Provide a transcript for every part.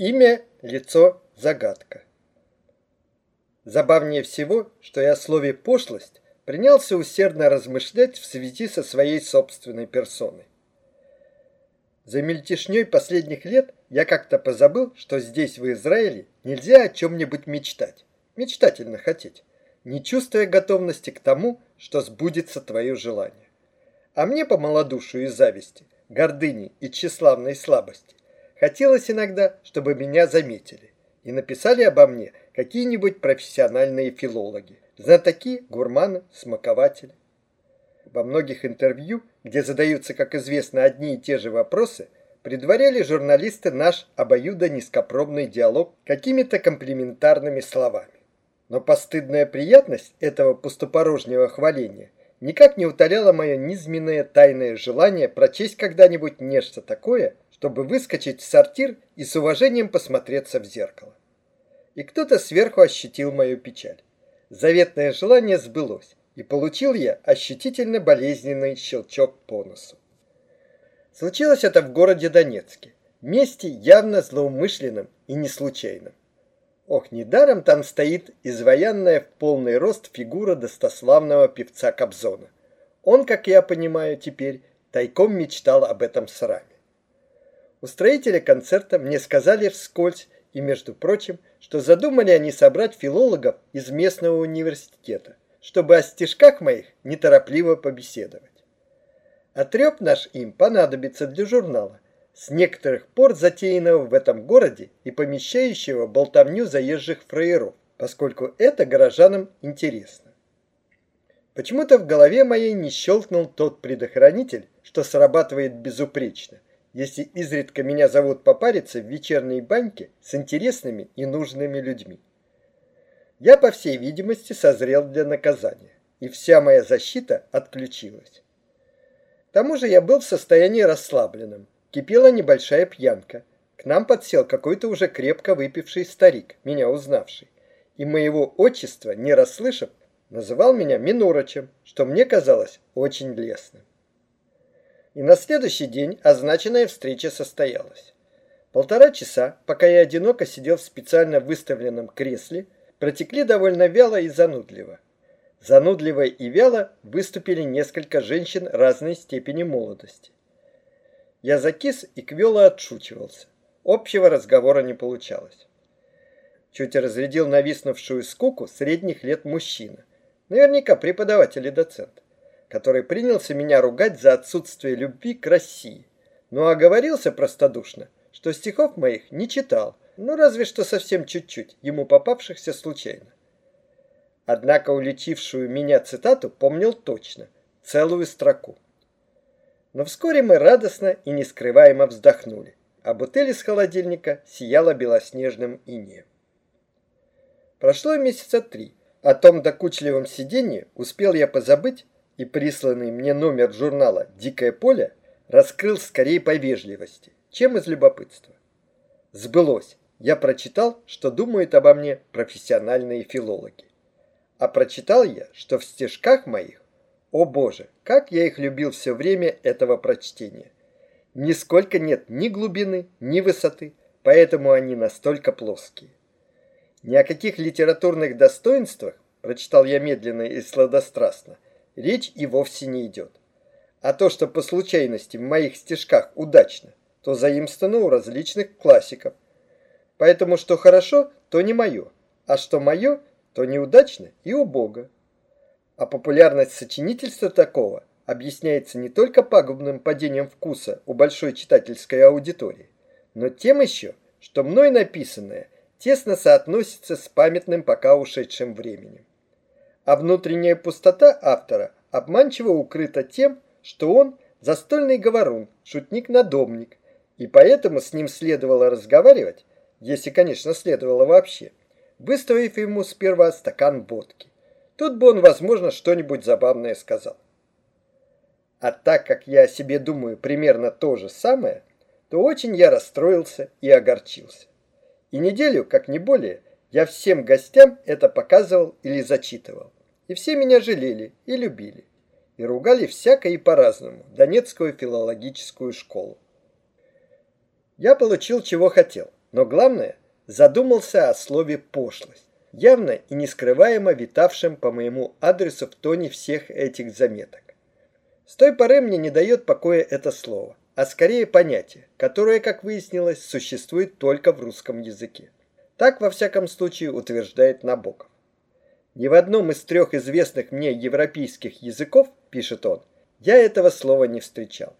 Имя, лицо, загадка. Забавнее всего, что я о слове «пошлость» принялся усердно размышлять в связи со своей собственной персоной. За мельтешней последних лет я как-то позабыл, что здесь, в Израиле, нельзя о чем-нибудь мечтать, мечтательно хотеть, не чувствуя готовности к тому, что сбудется твое желание. А мне по малодушию и зависти, гордыне и тщеславной слабости хотелось иногда, чтобы меня заметили и написали обо мне какие-нибудь профессиональные филологи, знатоки, гурманы, смакователи. Во многих интервью, где задаются, как известно, одни и те же вопросы, предваряли журналисты наш обоюдо низкопробный диалог какими-то комплиментарными словами. Но постыдная приятность этого пустопорожнего хваления никак не утоляла мое низменное тайное желание прочесть когда-нибудь нечто такое, чтобы выскочить в сортир и с уважением посмотреться в зеркало. И кто-то сверху ощутил мою печаль. Заветное желание сбылось, и получил я ощутительно болезненный щелчок по носу. Случилось это в городе Донецке, месте явно злоумышленном и не случайном. Ох, недаром там стоит изваянная в полный рост фигура достославного певца Кобзона. Он, как я понимаю теперь, тайком мечтал об этом сраме. Устроители концерта мне сказали вскользь и, между прочим, что задумали они собрать филологов из местного университета, чтобы о стишках моих неторопливо побеседовать. А треп наш им понадобится для журнала, с некоторых пор затеянного в этом городе и помещающего болтовню заезжих фраеров, поскольку это горожанам интересно. Почему-то в голове моей не щелкнул тот предохранитель, что срабатывает безупречно, если изредка меня зовут попариться в вечерней баньке с интересными и нужными людьми. Я, по всей видимости, созрел для наказания, и вся моя защита отключилась. К тому же я был в состоянии расслабленном, кипела небольшая пьянка. К нам подсел какой-то уже крепко выпивший старик, меня узнавший, и моего отчества, не расслышав, называл меня Минурочем, что мне казалось очень лестным. И на следующий день означенная встреча состоялась. Полтора часа, пока я одиноко сидел в специально выставленном кресле, протекли довольно вяло и занудливо. Занудливо и вяло выступили несколько женщин разной степени молодости. Я закис и квело отшучивался. Общего разговора не получалось. Чуть разрядил нависнувшую скуку средних лет мужчина. Наверняка преподаватель и доцент который принялся меня ругать за отсутствие любви к России. Но ну, оговорился простодушно, что стихов моих не читал, ну разве что совсем чуть-чуть, ему попавшихся случайно. Однако улетевшую меня цитату помнил точно, целую строку. Но вскоре мы радостно и нескрываемо вздохнули, а бутыль из холодильника сияла белоснежным инеем. Прошло месяца три. О том докучливом сиденье успел я позабыть, и присланный мне номер журнала «Дикое поле» раскрыл скорее по вежливости, чем из любопытства. Сбылось. Я прочитал, что думают обо мне профессиональные филологи. А прочитал я, что в стежках моих, о боже, как я их любил все время этого прочтения. Нисколько нет ни глубины, ни высоты, поэтому они настолько плоские. Ни о каких литературных достоинствах, прочитал я медленно и сладострастно, речь и вовсе не идет. А то, что по случайности в моих стишках удачно, то заимствовано у различных классиков. Поэтому что хорошо, то не мое, а что мое, то неудачно и у Бога. А популярность сочинительства такого объясняется не только пагубным падением вкуса у большой читательской аудитории, но тем еще, что мной написанное тесно соотносится с памятным пока ушедшим временем а внутренняя пустота автора обманчиво укрыта тем, что он застольный говорун, шутник-надомник, и поэтому с ним следовало разговаривать, если, конечно, следовало вообще, выставив ему сперва стакан водки. Тут бы он, возможно, что-нибудь забавное сказал. А так как я о себе думаю примерно то же самое, то очень я расстроился и огорчился. И неделю, как не более, я всем гостям это показывал или зачитывал. И все меня жалели и любили. И ругали всяко и по-разному Донецкую филологическую школу. Я получил, чего хотел. но главное, задумался о слове «пошлость», явно и нескрываемо витавшем по моему адресу в тоне всех этих заметок. С той поры мне не дает покоя это слово, а скорее понятие, которое, как выяснилось, существует только в русском языке. Так, во всяком случае, утверждает Набоков. Ни в одном из трех известных мне европейских языков, пишет он, я этого слова не встречал.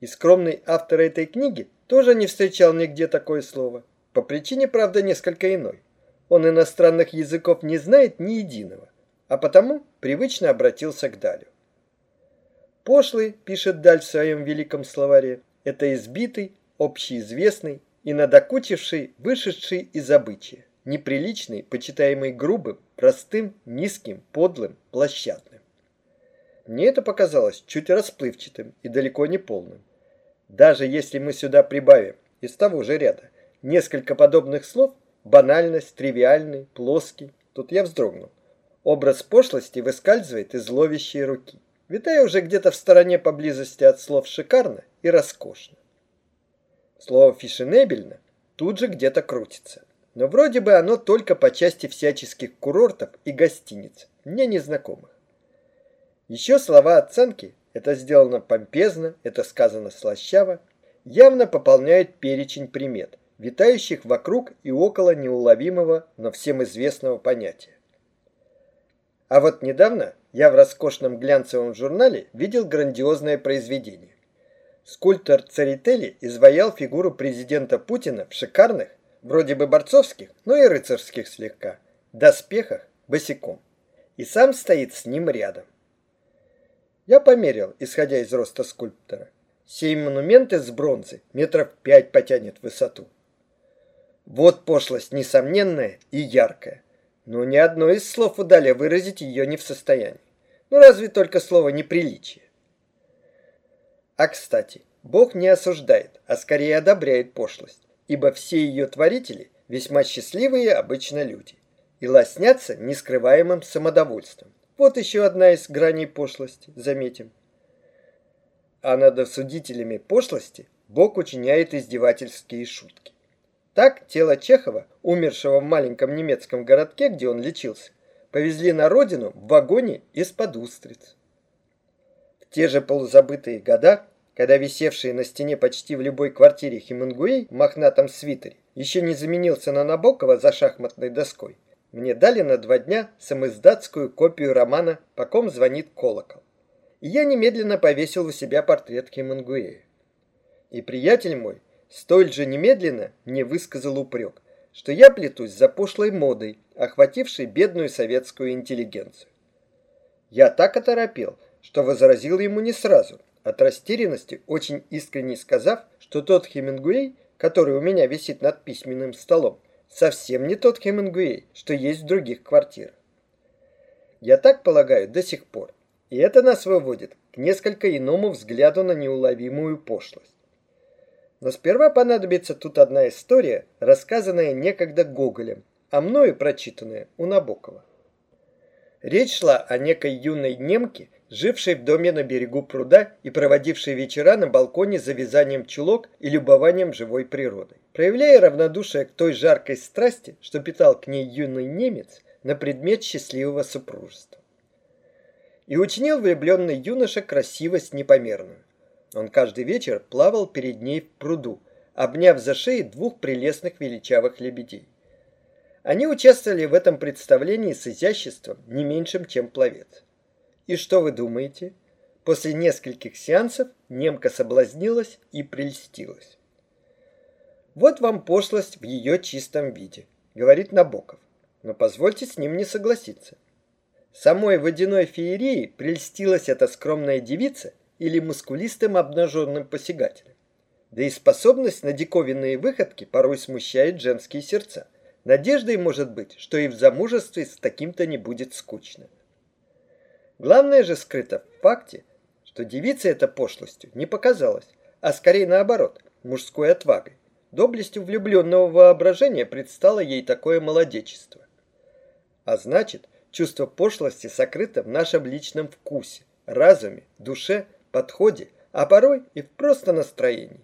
И скромный автор этой книги тоже не встречал нигде такое слово. По причине, правда, несколько иной. Он иностранных языков не знает ни единого, а потому привычно обратился к Далю. Пошлый, пишет Даль в своем великом словаре, это избитый, общеизвестный и надокучивший, вышедший из обычая, неприличный, почитаемый грубым, простым, низким, подлым, площадным. Мне это показалось чуть расплывчатым и далеко не полным. Даже если мы сюда прибавим из того же ряда несколько подобных слов, банальность, тривиальный, плоский, тут я вздрогнул. Образ пошлости выскальзывает из ловящей руки, витая уже где-то в стороне поблизости от слов «шикарно» и «роскошно». Слово «фешенебельно» тут же где-то крутится. Но вроде бы оно только по части всяческих курортов и гостиниц, мне незнакомых. Еще слова оценки это сделано помпезно, это сказано слащаво, явно пополняет перечень примет, витающих вокруг и около неуловимого, но всем известного понятия. А вот недавно я в роскошном глянцевом журнале видел грандиозное произведение. Скульптор Церетели изваял фигуру президента Путина в шикарных, вроде бы борцовских, но и рыцарских слегка, доспехах, босиком. И сам стоит с ним рядом. Я померил, исходя из роста скульптора. Сей монумент из бронзы метров пять потянет в высоту. Вот пошлость несомненная и яркая. Но ни одно из слов удали выразить ее не в состоянии. Ну разве только слово неприличие. А кстати, Бог не осуждает, а скорее одобряет пошлость, ибо все ее творители весьма счастливые обычно люди и лоснятся нескрываемым самодовольством. Вот еще одна из граней пошлости, заметим. А над осудителями пошлости Бог учиняет издевательские шутки. Так тело Чехова, умершего в маленьком немецком городке, где он лечился, повезли на родину в вагоне из-под устриц. В те же полузабытые года, когда висевший на стене почти в любой квартире Хемингуэй в мохнатом свитере еще не заменился на Набокова за шахматной доской, мне дали на два дня самоиздатскую копию романа «По ком звонит колокол». И я немедленно повесил у себя портрет Хемингуэя. И приятель мой столь же немедленно мне высказал упрек, что я плетусь за пошлой модой, охватившей бедную советскую интеллигенцию. Я так оторопел, что возразил ему не сразу, от растерянности очень искренне сказав, что тот Хемингуэй, который у меня висит над письменным столом, совсем не тот Хемингуэй, что есть в других квартирах. Я так полагаю до сих пор, и это нас выводит к несколько иному взгляду на неуловимую пошлость. Но сперва понадобится тут одна история, рассказанная некогда Гоголем, а мною прочитанная у Набокова. Речь шла о некой юной немке, жившей в доме на берегу пруда и проводившей вечера на балконе за вязанием чулок и любованием живой природой. Проявляя равнодушие к той жаркой страсти, что питал к ней юный немец на предмет счастливого супружества. И учинил влюбленный юноша красивость непомерную. Он каждый вечер плавал перед ней в пруду, обняв за шеи двух прелестных величавых лебедей. Они участвовали в этом представлении с изяществом не меньшим, чем пловец. И что вы думаете? После нескольких сеансов немка соблазнилась и прельстилась. Вот вам пошлость в ее чистом виде, говорит Набоков. Но позвольте с ним не согласиться. Самой водяной феерии прельстилась эта скромная девица или мускулистым обнаженным посягателем. Да и способность на диковинные выходки порой смущает женские сердца. Надеждой может быть, что и в замужестве с таким-то не будет скучно. Главное же скрыто в факте, что девица эта пошлостью не показалась, а скорее наоборот, мужской отвагой. Доблестью влюбленного воображения предстало ей такое молодечество. А значит, чувство пошлости сокрыто в нашем личном вкусе, разуме, душе, подходе, а порой и в просто настроении.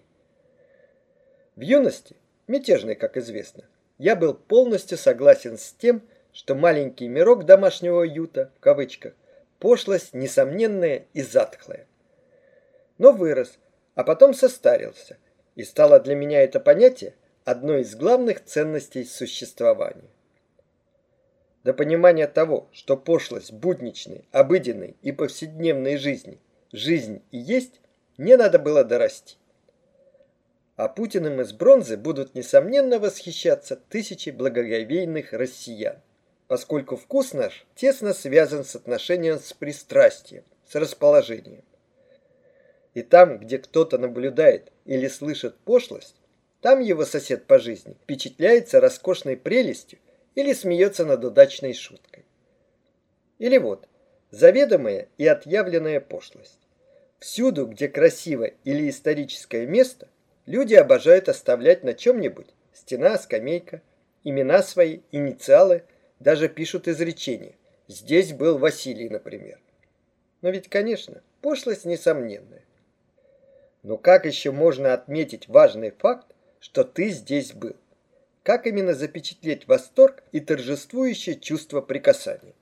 В юности мятежный, как известно, я был полностью согласен с тем, что маленький мирок домашнего уюта, в кавычках, пошлость несомненная и затхлая. Но вырос, а потом состарился, и стало для меня это понятие одной из главных ценностей существования. До понимания того, что пошлость будничной, обыденной и повседневной жизни жизнь и есть, не надо было дорасти. А Путиным из бронзы будут несомненно восхищаться тысячи благоговейных россиян, поскольку вкус наш тесно связан с отношением с пристрастием, с расположением. И там, где кто-то наблюдает или слышит пошлость, там его сосед по жизни впечатляется роскошной прелестью или смеется над удачной шуткой. Или вот, заведомая и отъявленная пошлость. Всюду, где красивое или историческое место, люди обожают оставлять на чем-нибудь стена, скамейка, имена свои, инициалы, даже пишут изречения. Здесь был Василий, например. Но ведь, конечно, пошлость несомненная. Но как еще можно отметить важный факт, что ты здесь был? Как именно запечатлеть восторг и торжествующее чувство прикасания?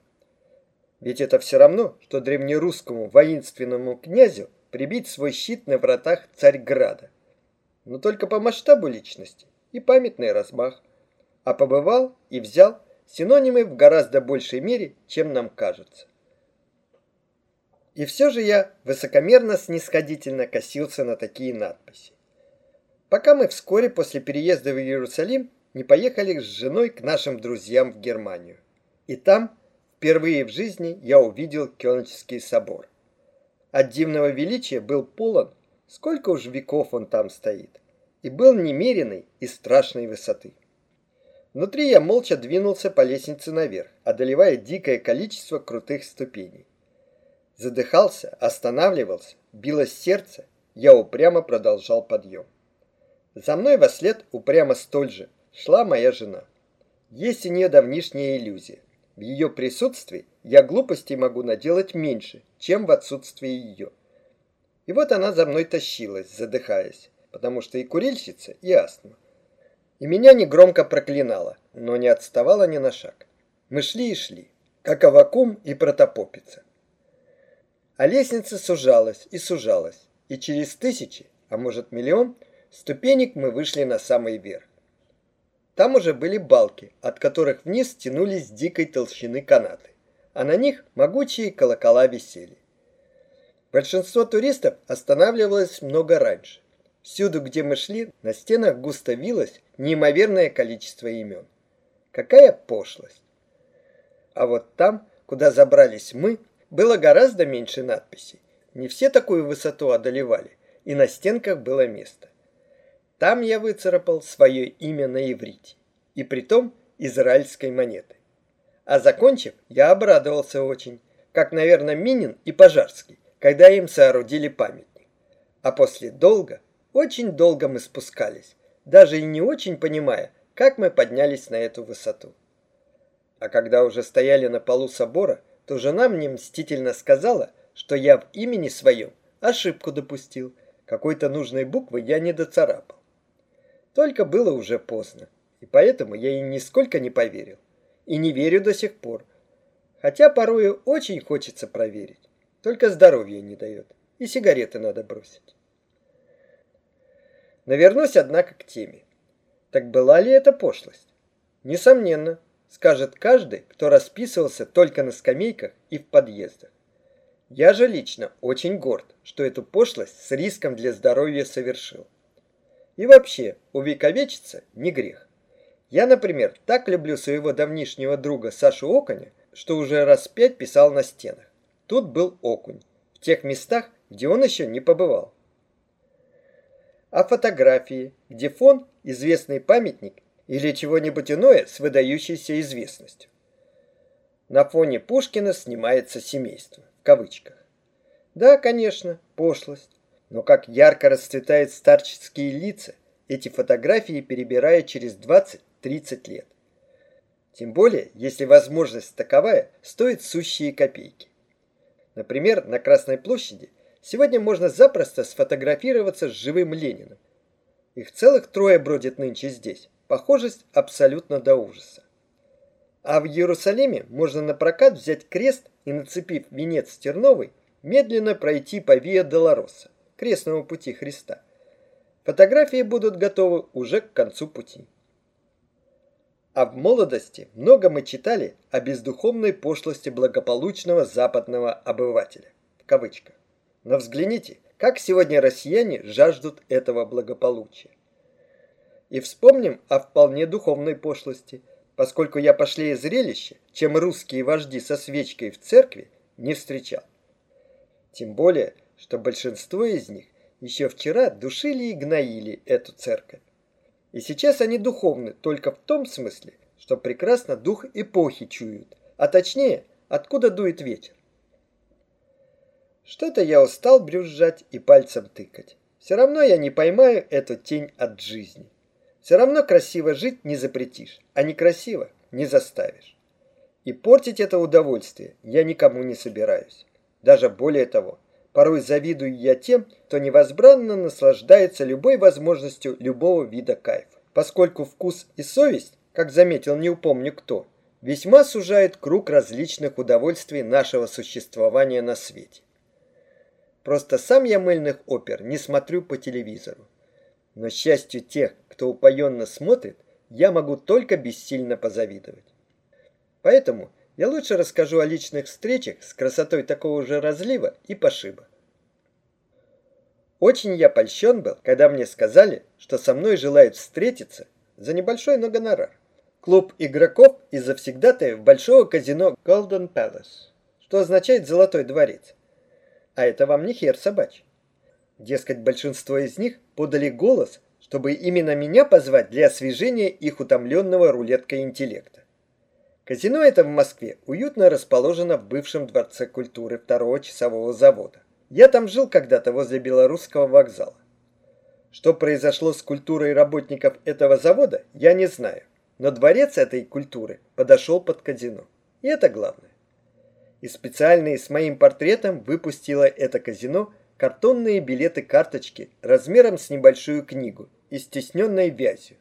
Ведь это все равно, что древнерусскому воинственному князю прибить свой щит на вратах Царьграда. Но только по масштабу личности и памятный размах. А побывал и взял синонимы в гораздо большей мере, чем нам кажется. И все же я высокомерно снисходительно косился на такие надписи. Пока мы вскоре после переезда в Иерусалим не поехали с женой к нашим друзьям в Германию. И там Впервые в жизни я увидел Кёльнский собор. От дивного величия был полон, сколько уж веков он там стоит, и был немеренной и страшной высоты. Внутри я молча двинулся по лестнице наверх, одолевая дикое количество крутых ступеней. Задыхался, останавливался, билось сердце, я упрямо продолжал подъем. За мной во след упрямо столь же шла моя жена. Есть у нее давнишняя иллюзия. В ее присутствии я глупостей могу наделать меньше, чем в отсутствии ее. И вот она за мной тащилась, задыхаясь, потому что и курильщица, и астма. И меня негромко проклинала, но не отставала ни на шаг. Мы шли и шли, как Авакум и Протопопица. А лестница сужалась и сужалась, и через тысячи, а может миллион, ступенек мы вышли на самый верх. Там уже были балки, от которых вниз тянулись дикой толщины канаты, а на них могучие колокола висели. Большинство туристов останавливалось много раньше. Всюду, где мы шли, на стенах густо вилось неимоверное количество имен. Какая пошлость! А вот там, куда забрались мы, было гораздо меньше надписей. Не все такую высоту одолевали, и на стенках было место. Там я выцарапал свое имя на иврите, и притом израильской монеты. А закончив, я обрадовался очень, как, наверное, Минин и Пожарский, когда им соорудили памятник. А после долго, очень долго мы спускались, даже и не очень понимая, как мы поднялись на эту высоту. А когда уже стояли на полу собора, то жена мне мстительно сказала, что я в имени своем ошибку допустил, какой-то нужной буквы я не доцарапал. Только было уже поздно, и поэтому я ей нисколько не поверил. И не верю до сих пор. Хотя порою очень хочется проверить. Только здоровье не дает, и сигареты надо бросить. Но вернусь, однако, к теме. Так была ли это пошлость? Несомненно, скажет каждый, кто расписывался только на скамейках и в подъездах. Я же лично очень горд, что эту пошлость с риском для здоровья совершил. И вообще, увековечиться не грех. Я, например, так люблю своего давнишнего друга Сашу Окуня, что уже раз пять писал на стенах. Тут был Окунь, в тех местах, где он еще не побывал. А фотографии, где фон – известный памятник или чего-нибудь иное с выдающейся известностью. На фоне Пушкина снимается семейство, в кавычках. Да, конечно, пошлость. Но как ярко расцветают старческие лица, эти фотографии перебирая через 20-30 лет. Тем более, если возможность таковая, стоит сущие копейки. Например, на Красной площади сегодня можно запросто сфотографироваться с живым Лениным. Их целых трое бродит нынче здесь. Похожесть абсолютно до ужаса. А в Иерусалиме можно на прокат взять крест и, нацепив венец терновый, медленно пройти по Виа Долороса, крестному пути Христа. Фотографии будут готовы уже к концу пути. А в молодости много мы читали о бездуховной пошлости благополучного западного обывателя. В кавычках. Но взгляните, как сегодня россияне жаждут этого благополучия. И вспомним о вполне духовной пошлости, поскольку я пошлее зрелище, чем русские вожди со свечкой в церкви, не встречал. Тем более, что большинство из них еще вчера душили и гноили эту церковь. И сейчас они духовны только в том смысле, что прекрасно дух эпохи чуют, а точнее, откуда дует ветер. Что-то я устал брюзжать и пальцем тыкать. Все равно я не поймаю эту тень от жизни. Все равно красиво жить не запретишь, а некрасиво не заставишь. И портить это удовольствие я никому не собираюсь. Даже более того, порой завидую я тем, кто невозбранно наслаждается любой возможностью любого вида кайфа, поскольку вкус и совесть, как заметил не упомню кто, весьма сужает круг различных удовольствий нашего существования на свете. Просто сам я мыльных опер не смотрю по телевизору. Но счастью тех, кто упоенно смотрит, я могу только бессильно позавидовать. Поэтому я лучше расскажу о личных встречах с красотой такого же разлива и пошиба. Очень я польщен был, когда мне сказали, что со мной желают встретиться за небольшой, но гонорар. Клуб игроков из завсегдатаев большого казино Golden Palace, что означает «золотой дворец». А это вам не хер собачий. Дескать, большинство из них подали голос, чтобы именно меня позвать для освежения их утомленного рулеткой интеллекта. Казино это в Москве уютно расположено в бывшем дворце культуры второго часового завода. Я там жил когда-то возле Белорусского вокзала. Что произошло с культурой работников этого завода, я не знаю. Но дворец этой культуры подошел под казино. И это главное и специальные с моим портретом выпустило это казино картонные билеты-карточки размером с небольшую книгу и стесненной вязью.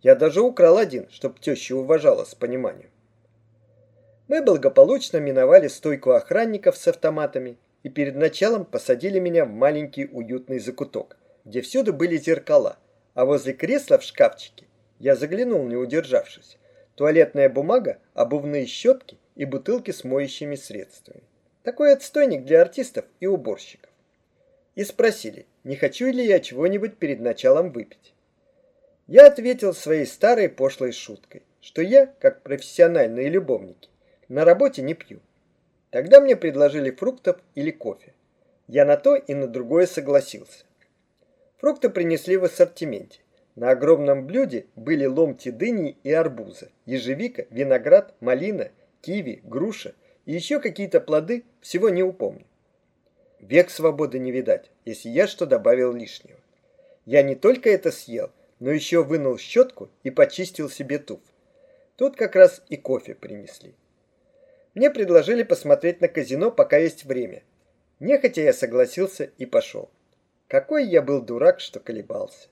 Я даже украл один, чтоб теща уважала с пониманием. Мы благополучно миновали стойку охранников с автоматами и перед началом посадили меня в маленький уютный закуток, где всюду были зеркала, а возле кресла в шкафчике я заглянул, не удержавшись. Туалетная бумага, обувные щетки и бутылки с моющими средствами. Такой отстойник для артистов и уборщиков. И спросили, не хочу ли я чего-нибудь перед началом выпить. Я ответил своей старой пошлой шуткой, что я, как профессиональные любовники, на работе не пью. Тогда мне предложили фруктов или кофе. Я на то и на другое согласился. Фрукты принесли в ассортименте. На огромном блюде были ломти дыни и арбуза, ежевика, виноград, малина киви, груша и еще какие-то плоды, всего не упомню. Век свободы не видать, если я что добавил лишнего. Я не только это съел, но еще вынул щетку и почистил себе туф. Тут как раз и кофе принесли. Мне предложили посмотреть на казино, пока есть время. Нехотя я согласился и пошел. Какой я был дурак, что колебался.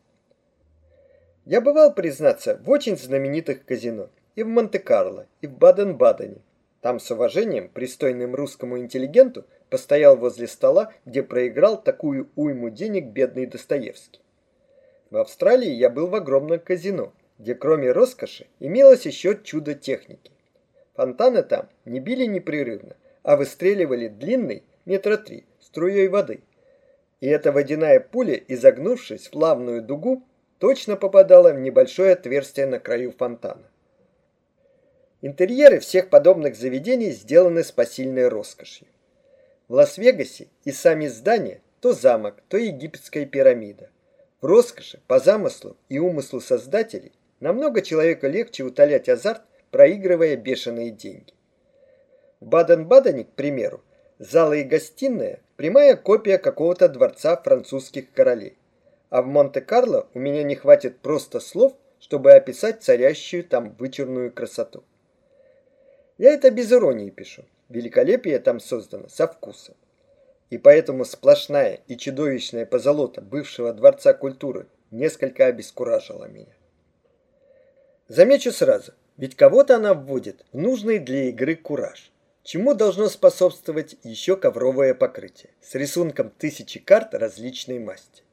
Я бывал, признаться, в очень знаменитых казино и в Монте-Карло, и в Баден-Бадене. Там с уважением пристойным русскому интеллигенту постоял возле стола, где проиграл такую уйму денег бедный Достоевский. В Австралии я был в огромном казино, где кроме роскоши имелось еще чудо техники. Фонтаны там не били непрерывно, а выстреливали длинной, метра три, струей воды. И эта водяная пуля, изогнувшись в плавную дугу, точно попадала в небольшое отверстие на краю фонтана. Интерьеры всех подобных заведений сделаны с посильной роскошью. В Лас-Вегасе и сами здания то замок, то египетская пирамида. В роскоши, по замыслу и умыслу создателей намного человеку легче утолять азарт, проигрывая бешеные деньги. В Баден-Бадене, к примеру, залы и гостиная – прямая копия какого-то дворца французских королей. А в Монте-Карло у меня не хватит просто слов, чтобы описать царящую там вычурную красоту. Я это без иронии пишу. Великолепие там создано со вкусом. И поэтому сплошная и чудовищная позолота бывшего Дворца культуры несколько обескуражила меня. Замечу сразу, ведь кого-то она вводит в нужный для игры кураж, чему должно способствовать еще ковровое покрытие с рисунком тысячи карт различной масти.